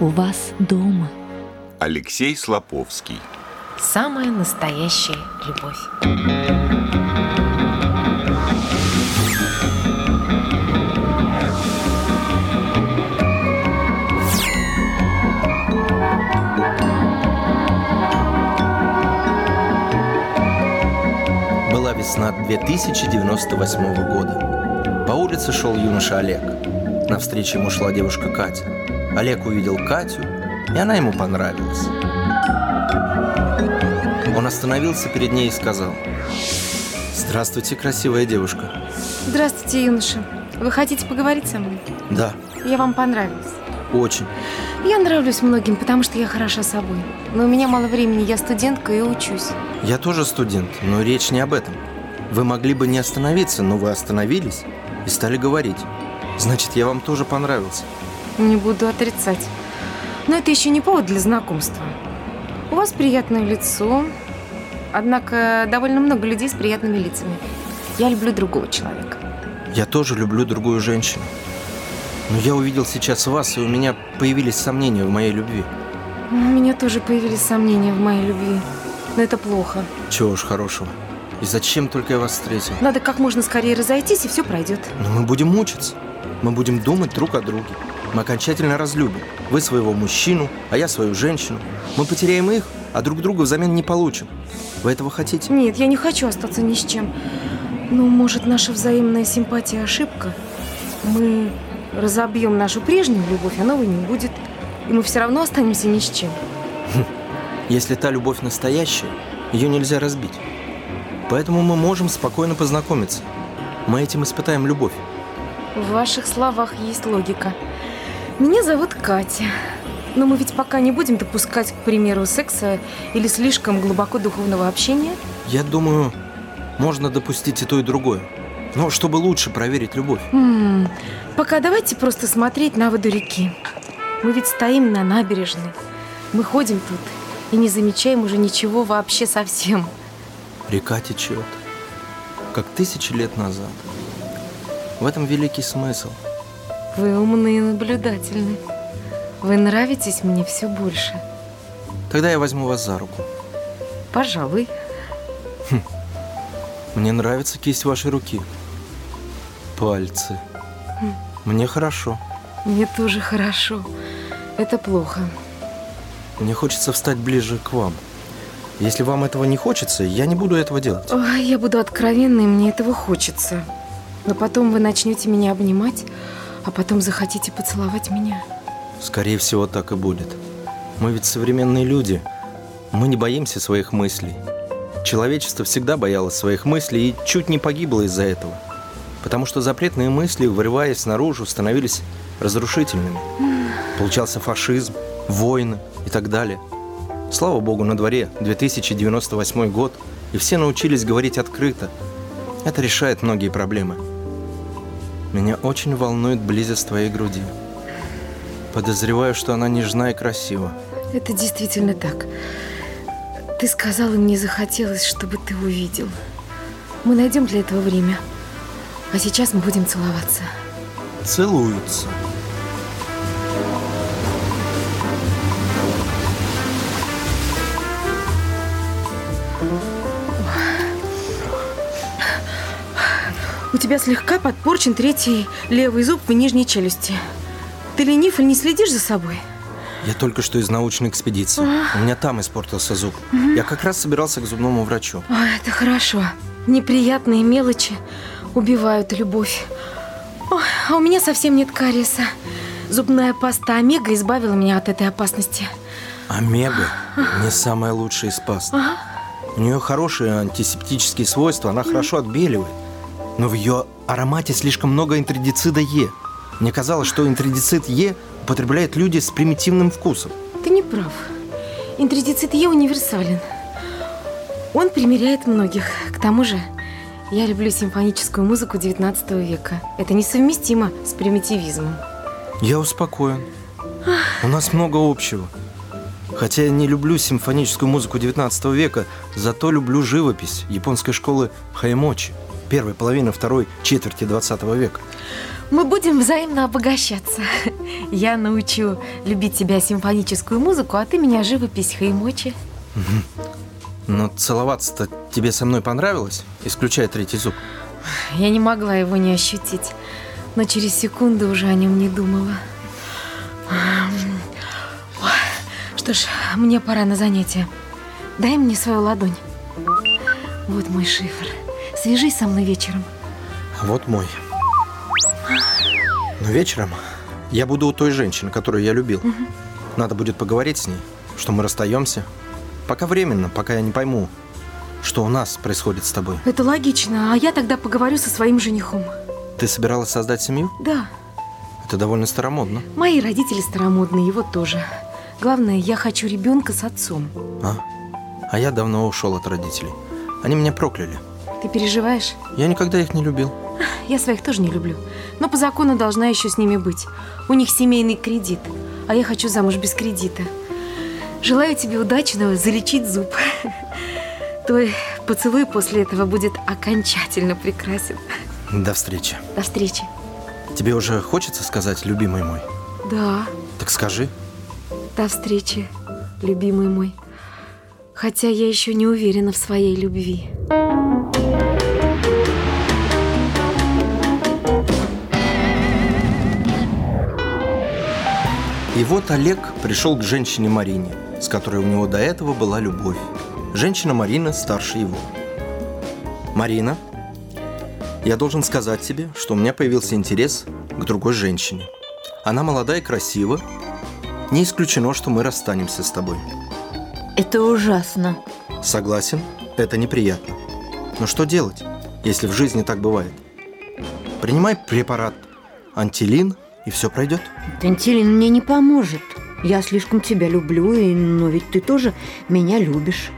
у вас дома. Алексей Слоповский. Самая настоящая любовь. Была весна 2098 года. По улице шел юноша Олег. Навстречу ему шла девушка Катя. Олег увидел Катю, и она ему понравилась. Он остановился перед ней и сказал «Здравствуйте, красивая девушка». Здравствуйте, юноша. Вы хотите поговорить со мной? Да, Я вам понравилась. очень. Я нравлюсь многим, потому что я хороша собой. Но у меня мало времени, я студентка и учусь. Я тоже студент, но речь не об этом. Вы могли бы не остановиться, но вы остановились и стали говорить. Значит, я вам тоже понравился. Не буду отрицать. Но это еще не повод для знакомства. У вас приятное лицо, однако довольно много людей с приятными лицами. Я люблю другого человека. Я тоже люблю другую женщину. Но я увидел сейчас вас, и у меня появились сомнения в моей любви. У меня тоже появились сомнения в моей любви. Но это плохо. Чего уж хорошего. И зачем только я вас встретил? Надо как можно скорее разойтись, и все пройдет. Но мы будем мучиться. Мы будем думать друг о друге. Мы окончательно разлюбим. Вы своего мужчину, а я свою женщину. Мы потеряем их, а друг друга взамен не получим. Вы этого хотите? Нет, я не хочу остаться ни с чем. Ну, может, наша взаимная симпатия ошибка? Мы разобьем нашу прежнюю любовь, а новой не будет. И мы все равно останемся ни с чем. Если та любовь настоящая, ее нельзя разбить. Поэтому мы можем спокойно познакомиться. Мы этим испытаем любовь. В ваших словах есть логика. Меня зовут Катя. Но мы ведь пока не будем допускать, к примеру, секса или слишком глубоко духовного общения. Я думаю, можно допустить и то, и другое. Но чтобы лучше проверить любовь. М, Пока давайте просто смотреть на воду реки. Мы ведь стоим на набережной. Мы ходим тут и не замечаем уже ничего вообще совсем. Река течет, как тысячи лет назад. В этом великий смысл. Вы умны и наблюдательны. Вы нравитесь мне все больше. Тогда я возьму вас за руку. Пожалуй. Мне нравится кисть вашей руки. Пальцы. Мне хорошо. Мне тоже хорошо. Это плохо. Мне хочется встать ближе к вам. Если вам этого не хочется, я не буду этого делать. Ой, я буду откровенной, мне этого хочется. Но потом вы начнете меня обнимать, а потом захотите поцеловать меня. Скорее всего, так и будет. Мы ведь современные люди. Мы не боимся своих мыслей. Человечество всегда боялось своих мыслей и чуть не погибло из-за этого. Потому что запретные мысли, вырываясь наружу, становились разрушительными. Получался фашизм, войны и так далее. Слава богу, на дворе 2098 год, и все научились говорить открыто. Это решает многие проблемы. Меня очень волнует близость твоей груди. Подозреваю, что она нежна и красива. Это действительно так. Ты сказал, и мне захотелось, чтобы ты увидел. Мы найдем для этого время. А сейчас мы будем целоваться. Целуются. Тебя слегка подпорчен третий левый зуб в нижней челюсти. Ты ленив или не следишь за собой? Я только что из научной экспедиции. У меня там испортился зуб. Я как раз собирался к зубному врачу. Ой, это хорошо. Неприятные мелочи убивают любовь. Ой, а у меня совсем нет кариеса. Зубная паста Омега избавила меня от этой опасности. Омега не самая лучшая из паст. У нее хорошие антисептические свойства, она хорошо отбеливает. Но в ее аромате слишком много интридицида Е. Мне казалось, что интридицид Е употребляют люди с примитивным вкусом. Ты не прав. Интридицид Е универсален. Он примиряет многих. К тому же, я люблю симфоническую музыку 19 века. Это несовместимо с примитивизмом. Я успокоен. У нас много общего. Хотя я не люблю симфоническую музыку 19 века, зато люблю живопись японской школы Хаймочи, первой половины второй четверти 20 века. Мы будем взаимно обогащаться. Я научу любить тебя симфоническую музыку, а ты меня живопись Хаймочи. Но целоваться-то тебе со мной понравилось, исключая третий зуб? Я не могла его не ощутить, но через секунду уже о нем не думала. Что ж, мне пора на занятие. Дай мне свою ладонь. Вот мой шифр. Свяжись со мной вечером. Вот мой. Но вечером я буду у той женщины, которую я любил. Надо будет поговорить с ней, что мы расстаемся. Пока временно, пока я не пойму, что у нас происходит с тобой. Это логично, а я тогда поговорю со своим женихом. Ты собиралась создать семью? Да, Это довольно старомодно. мои родители старомодные, его тоже. Главное, я хочу ребенка с отцом. А? А я давно ушел от родителей. Они меня прокляли. Ты переживаешь? Я никогда их не любил. Я своих тоже не люблю. Но по закону должна еще с ними быть. У них семейный кредит, а я хочу замуж без кредита. Желаю тебе удачного залечить зуб. Твой поцелуй после этого будет окончательно прекрасен. До встречи. До встречи. Тебе уже хочется сказать, любимый мой? Да, Так скажи. до встречи, любимый мой. Хотя я еще не уверена в своей любви. И вот Олег пришел к женщине Марине, с которой у него до этого была любовь. Женщина Марина старше его. Марина, я должен сказать тебе, что у меня появился интерес к другой женщине. Она молода и красива. Не исключено, что мы расстанемся с тобой. Это ужасно. Согласен, это неприятно. Но что делать, если в жизни так бывает? Принимай препарат антилин, и все пройдет. Тантилин мне не поможет. Я слишком тебя люблю, и... но ведь ты тоже меня любишь.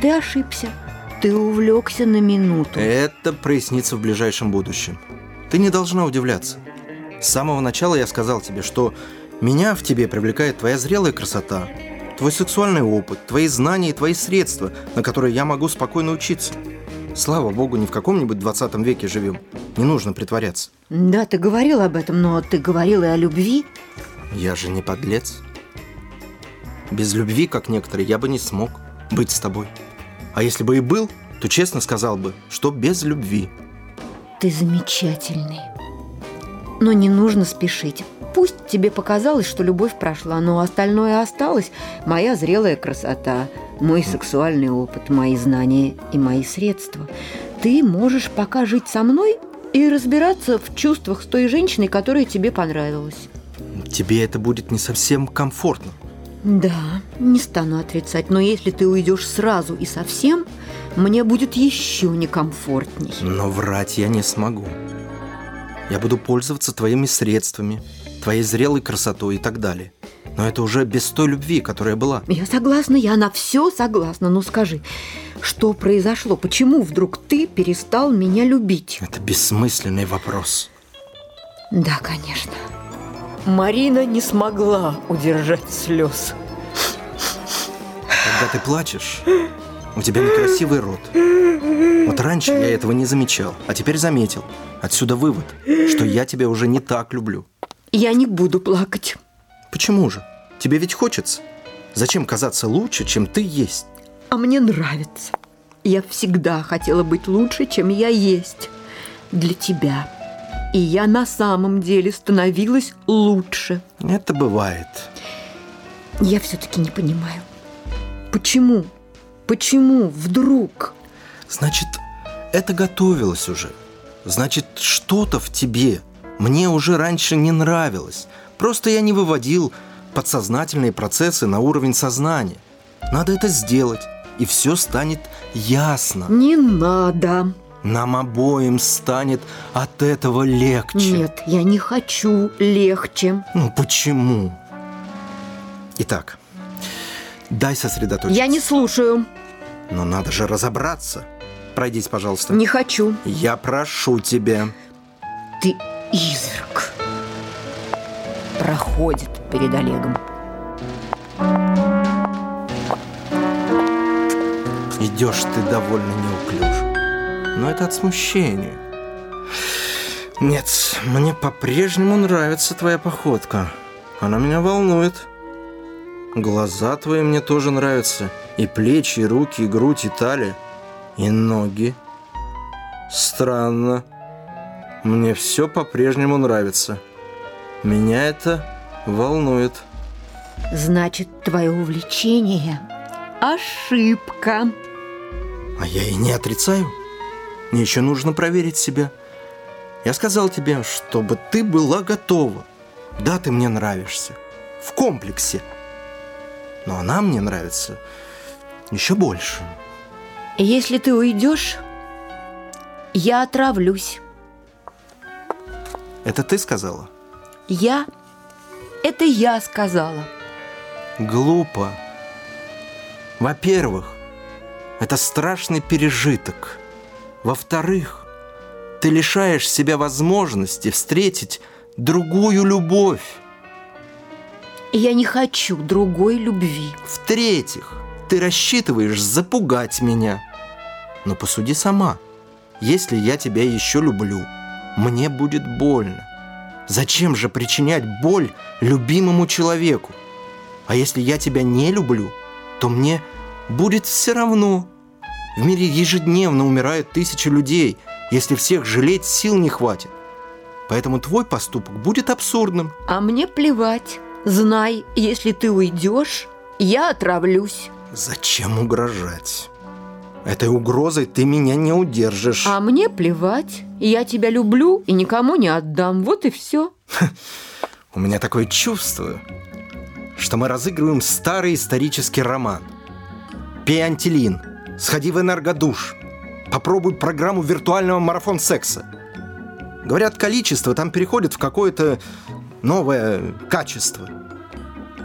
Ты ошибся. Ты увлекся на минуту. Это прояснится в ближайшем будущем. Ты не должна удивляться. С самого начала я сказал тебе, что меня в тебе привлекает твоя зрелая красота, твой сексуальный опыт, твои знания и твои средства, на которые я могу спокойно учиться. Слава богу, не в каком-нибудь 20 веке живем. Не нужно притворяться. Да, ты говорил об этом, но ты говорил и о любви. Я же не подлец. Без любви, как некоторые, я бы не смог быть с тобой. А если бы и был, то честно сказал бы, что без любви. Ты замечательный. Но не нужно спешить. Пусть тебе показалось, что любовь прошла, но остальное осталось. Моя зрелая красота, мой сексуальный опыт, мои знания и мои средства. Ты можешь пока жить со мной и разбираться в чувствах с той женщиной, которая тебе понравилась. Тебе это будет не совсем комфортно. Да, не стану отрицать, но если ты уйдешь сразу и совсем, мне будет еще некомфортней. Но врать я не смогу. Я буду пользоваться твоими средствами, твоей зрелой красотой и так далее. Но это уже без той любви, которая была. Я согласна, я на все согласна. Но скажи, что произошло? Почему вдруг ты перестал меня любить? Это бессмысленный вопрос. Да, конечно. Марина не смогла удержать слез. Когда ты плачешь, у тебя некрасивый рот. Вот раньше я этого не замечал, а теперь заметил. Отсюда вывод, что я тебя уже не так люблю. Я не буду плакать. Почему же? Тебе ведь хочется. Зачем казаться лучше, чем ты есть? А мне нравится. Я всегда хотела быть лучше, чем я есть. Для тебя. И я на самом деле становилась лучше. Это бывает. Я все-таки не понимаю. Почему? Почему вдруг? Значит, это готовилось уже. Значит, что-то в тебе мне уже раньше не нравилось. Просто я не выводил подсознательные процессы на уровень сознания. Надо это сделать, и все станет ясно. Не надо. Нам обоим станет от этого легче. Нет, я не хочу легче. Ну почему? Итак, дай сосредоточиться. Я не слушаю. Но надо же разобраться. Пройдись, пожалуйста. Не хочу. Я прошу тебя. Ты изверг. Проходит перед Олегом. Идешь ты довольно неуклюже. Но это от смущения. Нет, мне по-прежнему нравится твоя походка. Она меня волнует. Глаза твои мне тоже нравятся. И плечи, и руки, и грудь, и талия, и ноги. Странно. Мне все по-прежнему нравится. Меня это волнует. Значит, твое увлечение – ошибка. А я и не отрицаю. Мне еще нужно проверить себя. Я сказал тебе, чтобы ты была готова. Да, ты мне нравишься. В комплексе. Но она мне нравится еще больше. Если ты уйдешь, я отравлюсь. Это ты сказала? Я? Это я сказала. Глупо. Во-первых, это страшный пережиток. Во-вторых, ты лишаешь себя возможности встретить другую любовь. Я не хочу другой любви. В-третьих, ты рассчитываешь запугать меня. Но посуди сама. Если я тебя еще люблю, мне будет больно. Зачем же причинять боль любимому человеку? А если я тебя не люблю, то мне будет все равно. В мире ежедневно умирают тысячи людей. Если всех жалеть, сил не хватит. Поэтому твой поступок будет абсурдным. А мне плевать. Знай, если ты уйдешь, я отравлюсь. Зачем угрожать? Этой угрозой ты меня не удержишь. А мне плевать. Я тебя люблю и никому не отдам. Вот и все. У меня такое чувство, что мы разыгрываем старый исторический роман. Пей антилин, сходи в энергодуш, попробуй программу виртуального марафон секса. Говорят, количество там переходит в какое-то новое качество.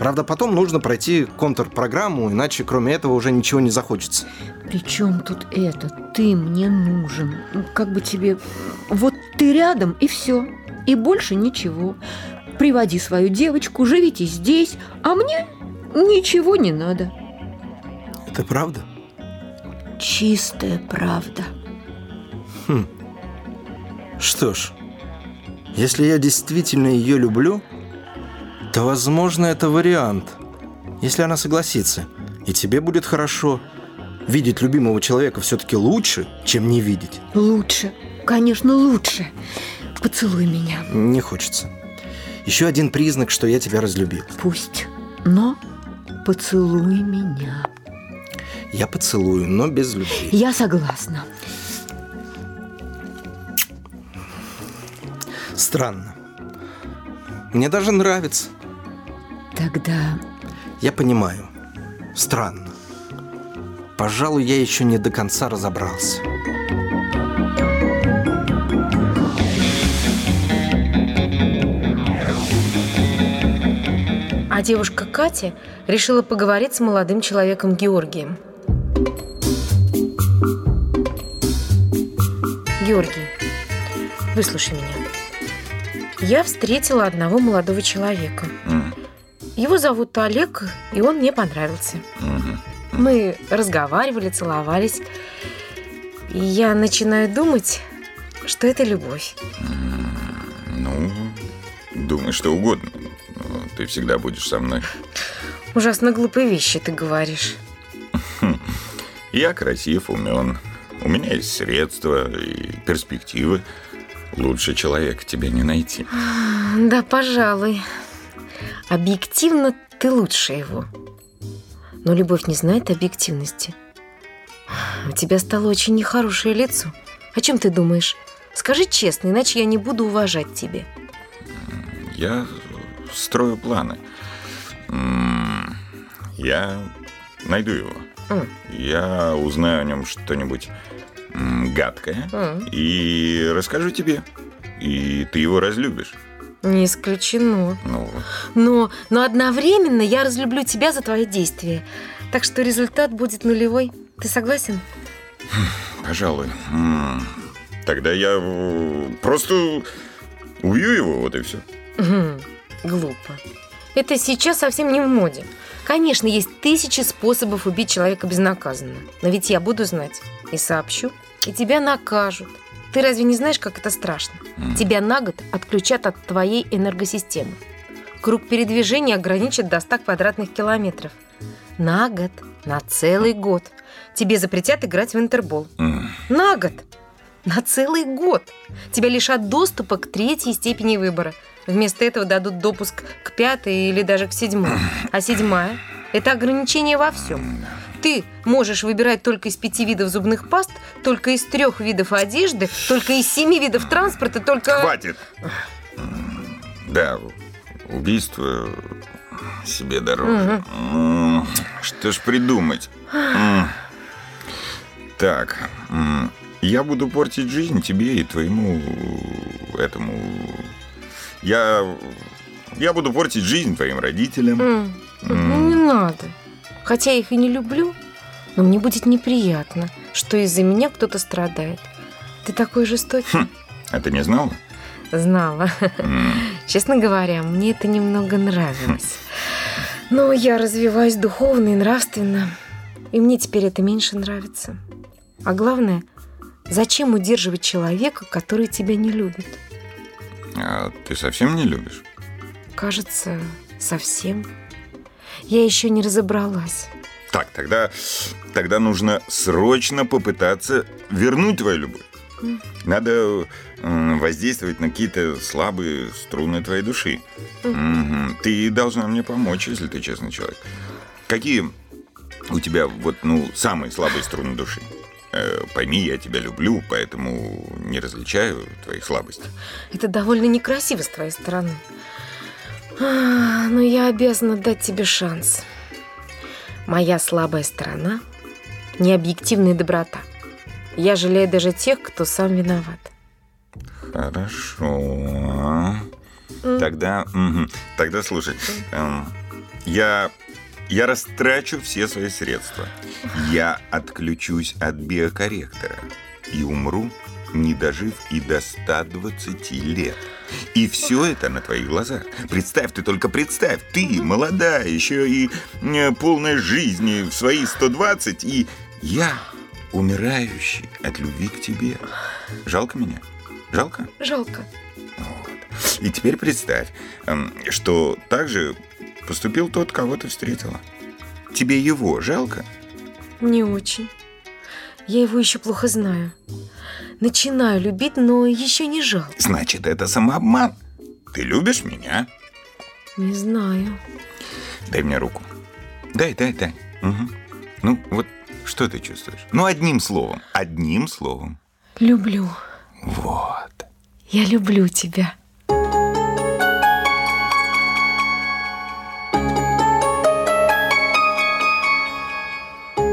Правда, потом нужно пройти контрпрограмму, иначе кроме этого уже ничего не захочется. При чем тут это? Ты мне нужен. Как бы тебе... Вот ты рядом, и все. И больше ничего. Приводи свою девочку, живите здесь, а мне ничего не надо. Это правда? Чистая правда. Хм. Что ж, если я действительно ее люблю, то, возможно, это вариант. Если она согласится, и тебе будет хорошо. Видеть любимого человека все-таки лучше, чем не видеть. Лучше. Конечно, лучше. Поцелуй меня. Не хочется. Еще один признак, что я тебя разлюбил. Пусть. Но поцелуй меня. Я поцелую, но без любви. Я согласна. Странно. Мне даже нравится. Тогда Я понимаю. Странно. Пожалуй, я еще не до конца разобрался. А девушка Катя решила поговорить с молодым человеком Георгием. Георгий, выслушай меня. Я встретила одного молодого человека. М, Его зовут Олег, и он мне понравился. мгм. Мы разговаривали, целовались. И я начинаю думать, что это любовь. Ну, думай что угодно. Но ты всегда будешь со мной. Ужасно глупые вещи ты говоришь. Я красив, умен. У меня есть средства и перспективы. Лучше человека тебе не найти. Да, пожалуй. Объективно ты лучше его. Но любовь не знает объективности. У тебя стало очень нехорошее лицо. О чем ты думаешь? Скажи честно, иначе я не буду уважать тебя. Я строю планы. Я найду его. М. Я узнаю о нем что-нибудь гадкое М. и расскажу тебе. И ты его разлюбишь. Не исключено. Ну, Но, но одновременно я разлюблю тебя за твои действия. Так что результат будет нулевой. Ты согласен? пожалуй. Тогда я э, просто убью его, вот и все. Глупо. Это сейчас совсем не в моде. Конечно, есть тысячи способов убить человека безнаказанно. Но ведь я буду знать и сообщу, и тебя накажут. Ты разве не знаешь, как это страшно? Тебя на год отключат от твоей энергосистемы. Круг передвижения ограничит до 100 квадратных километров. На год, на целый год. Тебе запретят играть в интербол. М, На год! На целый год! Тебя лишат доступа к третьей степени выбора. Вместо этого дадут допуск к пятой или даже к седьмой. А седьмая – это ограничение во всем. Ты можешь выбирать только из пяти видов зубных паст, только из трех видов одежды, только из семи видов транспорта, только... Хватит! Да, убийство себе дороже. М, Что ж придумать? Так, я буду портить жизнь тебе и твоему этому... Я... Я буду портить жизнь твоим родителям. М, Ну, не надо. Хотя я их и не люблю, но мне будет неприятно, что из-за меня кто-то страдает. Ты такой жестокий. А ты не знала? Знала. М, Честно говоря, мне это немного нравилось. Но я развиваюсь духовно и нравственно, и мне теперь это меньше нравится. А главное, зачем удерживать человека, который тебя не любит? А ты совсем не любишь? Кажется, совсем. Я еще не разобралась. Так, тогда, тогда нужно срочно попытаться вернуть твою любовь. Надо воздействовать на какие-то слабые струны твоей души. Мгм. Ты должна мне помочь, если ты честный человек. Какие у тебя вот, ну, самые слабые струны души? Э, пойми, я тебя люблю, поэтому не различаю твоих слабостей. Это довольно некрасиво с твоей стороны. Но я обязана дать тебе шанс. Моя слабая сторона – необъективная доброта. Я жалею даже тех, кто сам виноват. Хорошо. Тогда, мгм. тогда слушай, эм, я, я растрачу все свои средства. Я отключусь от биокорректора и умру, не дожив и до 120 лет. И все это на твоих глазах. Представь, ты только представь, ты молодая, еще и э, полная жизни в свои 120, и я умирающий от любви к тебе. Жалко меня? Жалко? Жалко. Вот. И теперь представь, эм, что так же поступил тот, кого ты встретила. Тебе его жалко? Не очень. Я его еще плохо знаю. Начинаю любить, но еще не жалко. Значит, это самообман. Ты любишь меня? Не знаю. Дай мне руку. Дай, дай, дай. Мгм. Ну, вот что ты чувствуешь? Ну, одним словом. Одним словом. Люблю. Вот. Я люблю тебя.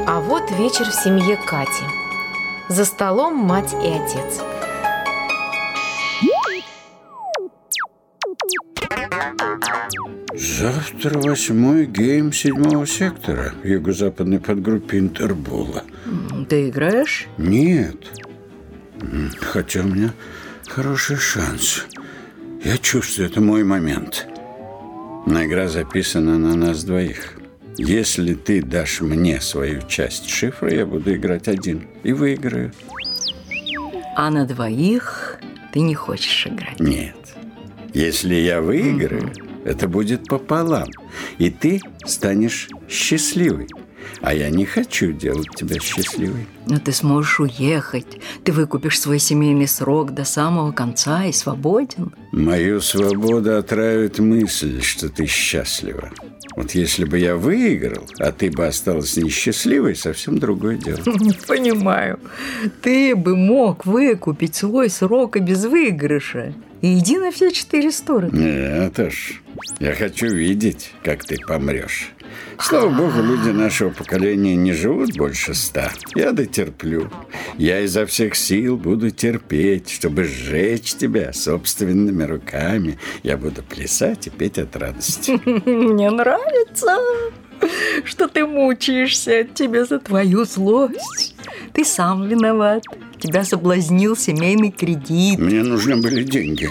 А вот вечер в семье Кати. За столом мать и отец. Завтра восьмой гейм седьмого сектора в юго-западной подгруппе Интербола. Ты играешь? Нет. Хотя у меня хороший шанс. Я чувствую, это мой момент. Но игра записана на нас двоих. Если ты дашь мне свою часть шифра, я буду играть один и выиграю. А на двоих ты не хочешь играть. Нет. Если я выиграю, это будет пополам. И ты станешь счастливой. А я не хочу делать тебя счастливой. Но ты сможешь уехать. Ты выкупишь свой семейный срок до самого конца и свободен. Мою свободу отравит мысль, что ты счастлива. Вот если бы я выиграл, а ты бы осталась несчастливой, совсем другое дело. Не понимаю. Ты бы мог выкупить свой срок и без выигрыша. И иди на все четыре стороны. Нет уж, я хочу видеть, как ты помрешь. Слава богу, люди нашего поколения не живут больше ста. Я дотерплю. Я изо всех сил буду терпеть, чтобы сжечь тебя собственными руками. Я буду плясать и петь от радости. Мне нравится, что ты мучаешься тебе за твою злость. Ты сам виноват. Тебя соблазнил семейный кредит. Мне нужны были деньги.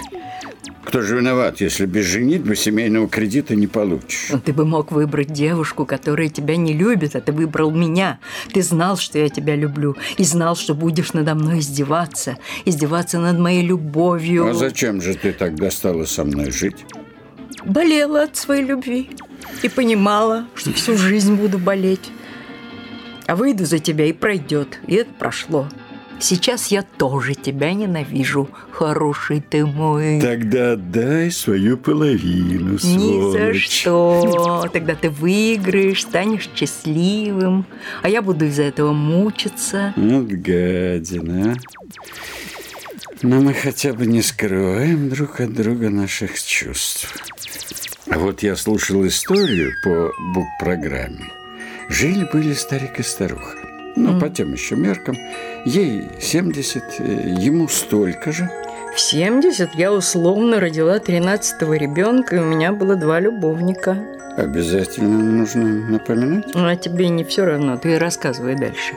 Кто же виноват, если без женитьбы семейного кредита не получишь? Но ты бы мог выбрать девушку, которая тебя не любит, а ты выбрал меня. Ты знал, что я тебя люблю, и знал, что будешь надо мной издеваться, издеваться над моей любовью. А зачем же ты тогда стала со мной жить? болела от своей любви и понимала, что всю жизнь буду болеть. А выйду за тебя и пройдет, и это прошло. Сейчас я тоже тебя ненавижу, хороший ты мой. Тогда отдай свою половину, Ни сволочь. за что. Тогда ты выиграешь, станешь счастливым, а я буду из-за этого мучиться. Вот гадина, а. Но мы хотя бы не скрываем друг от друга наших чувств. А вот я слушал историю по бук-программе. Жили-были старик и старуха. Ну, по тем еще меркам. Ей 70, э, ему столько же. В 70 я условно родила 13-го ребенка, и у меня было два любовника. Обязательно нужно напоминать. А тебе не все равно, ты рассказывай дальше.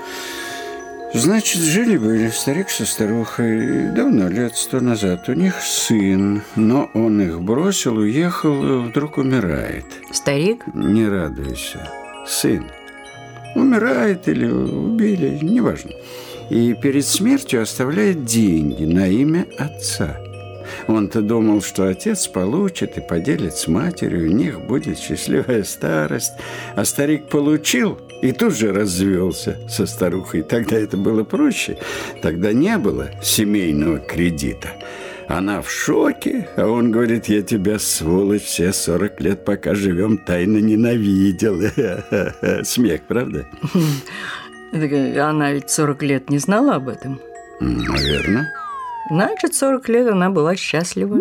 Значит, жили-были старик со старухой давно, лет сто назад. У них сын, но он их бросил, уехал, вдруг умирает. Старик? Не радуйся. Сын. Умирает или убили, неважно. И перед смертью оставляет деньги на имя отца. Он-то думал, что отец получит и поделит с матерью, у них будет счастливая старость. А старик получил и тут же развелся со старухой. Тогда это было проще. Тогда не было семейного кредита. Она в шоке, а он говорит, я тебя, сволочь, все 40 лет, пока живем, тайно ненавидел. Смех, правда? Так, Она ведь 40 лет не знала об этом. Наверное. Значит, 40 лет она была счастлива.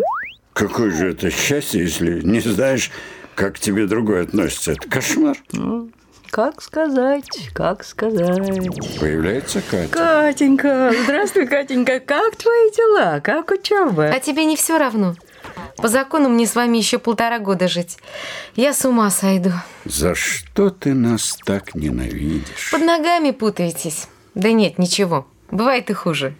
Какое же это счастье, если не знаешь, как к тебе другой относится? Это кошмар. Как сказать, как сказать. Появляется Катя. Катенька, здравствуй, Катенька, как твои дела, как учеба? А тебе не все равно? По закону мне с вами еще полтора года жить. Я с ума сойду. За что ты нас так ненавидишь? Под ногами путаетесь. Да нет, ничего. Бывает и хуже.